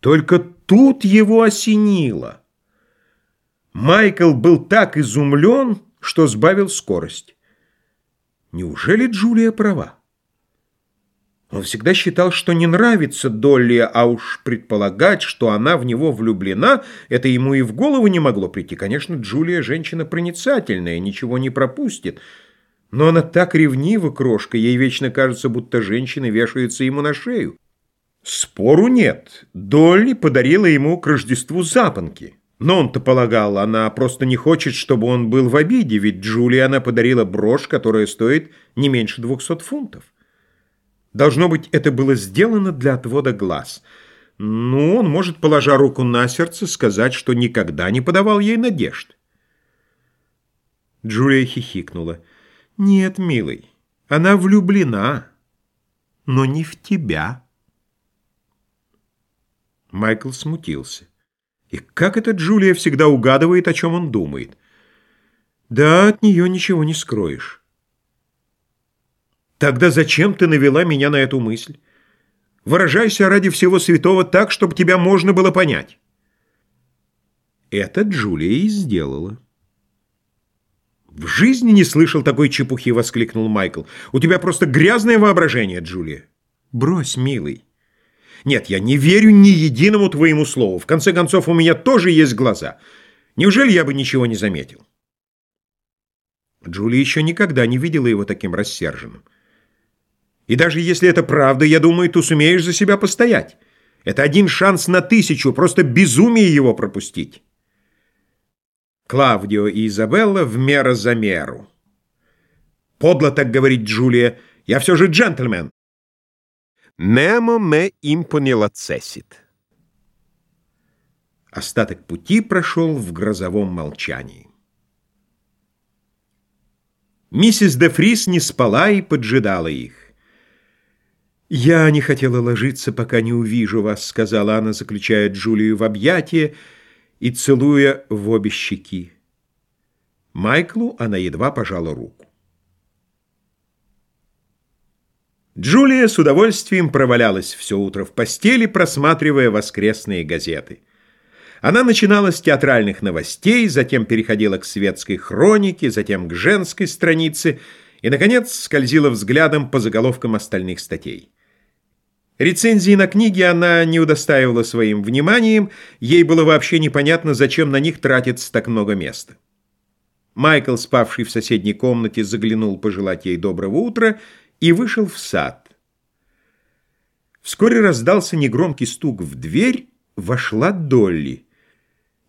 Только тут его осенило. Майкл был так изумлен, что сбавил скорость. Неужели Джулия права? Он всегда считал, что не нравится Долли, а уж предполагать, что она в него влюблена, это ему и в голову не могло прийти. Конечно, Джулия женщина проницательная, ничего не пропустит. Но она так ревнива, крошка, ей вечно кажется, будто женщины вешаются ему на шею. Спору нет. Долли подарила ему к Рождеству запонки. Но он-то полагал, она просто не хочет, чтобы он был в обиде, ведь Джулия она подарила брошь, которая стоит не меньше двухсот фунтов. Должно быть, это было сделано для отвода глаз. Ну, он может, положа руку на сердце, сказать, что никогда не подавал ей надежд. Джулия хихикнула. «Нет, милый, она влюблена, но не в тебя». Майкл смутился. И как это Джулия всегда угадывает, о чем он думает? Да, от нее ничего не скроешь. Тогда зачем ты навела меня на эту мысль? Выражайся ради всего святого так, чтобы тебя можно было понять. Это Джулия и сделала. «В жизни не слышал такой чепухи!» — воскликнул Майкл. «У тебя просто грязное воображение, Джулия!» «Брось, милый!» «Нет, я не верю ни единому твоему слову. В конце концов, у меня тоже есть глаза. Неужели я бы ничего не заметил?» Джулия еще никогда не видела его таким рассерженным. И даже если это правда, я думаю, ты сумеешь за себя постоять. Это один шанс на тысячу, просто безумие его пропустить. Клавдио и Изабелла в мера за меру. Подло так говорить Джулия. Я все же джентльмен. Немо ме импонила цесит. Остаток пути прошел в грозовом молчании. Миссис де Фрис не спала и поджидала их. «Я не хотела ложиться, пока не увижу вас», — сказала она, заключая Джулию в объятия и целуя в обе щеки. Майклу она едва пожала руку. Джулия с удовольствием провалялась все утро в постели, просматривая воскресные газеты. Она начинала с театральных новостей, затем переходила к светской хронике, затем к женской странице и, наконец, скользила взглядом по заголовкам остальных статей. Рецензии на книги она не удостаивала своим вниманием, ей было вообще непонятно, зачем на них тратится так много места. Майкл, спавший в соседней комнате, заглянул пожелать ей доброго утра и вышел в сад. Вскоре раздался негромкий стук в дверь, вошла Долли.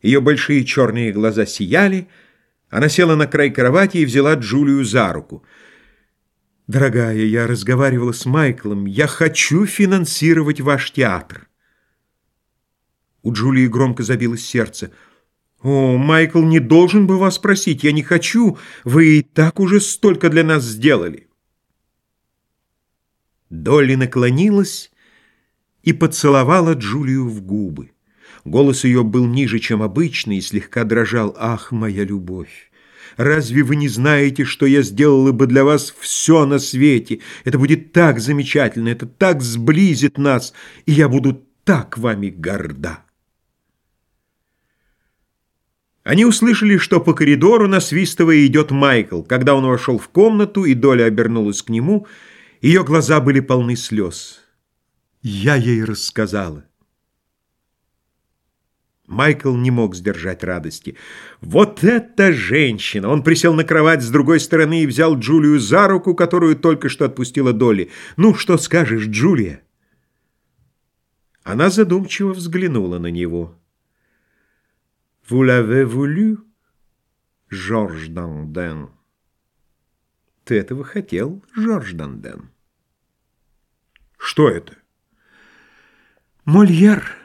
Ее большие черные глаза сияли, она села на край кровати и взяла Джулию за руку — Дорогая, я разговаривала с Майклом. Я хочу финансировать ваш театр. У Джулии громко забилось сердце. «О, Майкл не должен бы вас просить. Я не хочу. Вы и так уже столько для нас сделали». Долли наклонилась и поцеловала Джулию в губы. Голос ее был ниже, чем обычно, и слегка дрожал. «Ах, моя любовь! Разве вы не знаете, что я сделала бы для вас все на свете? Это будет так замечательно, это так сблизит нас, и я буду так вами горда. Они услышали, что по коридору, насвистывая, идет Майкл. Когда он вошел в комнату, и Доля обернулась к нему, ее глаза были полны слез. Я ей рассказала. Майкл не мог сдержать радости. «Вот эта женщина!» Он присел на кровать с другой стороны и взял Джулию за руку, которую только что отпустила Долли. «Ну, что скажешь, Джулия?» Она задумчиво взглянула на него. «Vous l'avez voulu, Жорж Данден?» «Ты этого хотел, Жорж Данден?» «Что это?» «Мольер».